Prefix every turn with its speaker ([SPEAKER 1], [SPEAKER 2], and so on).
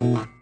[SPEAKER 1] Yeah.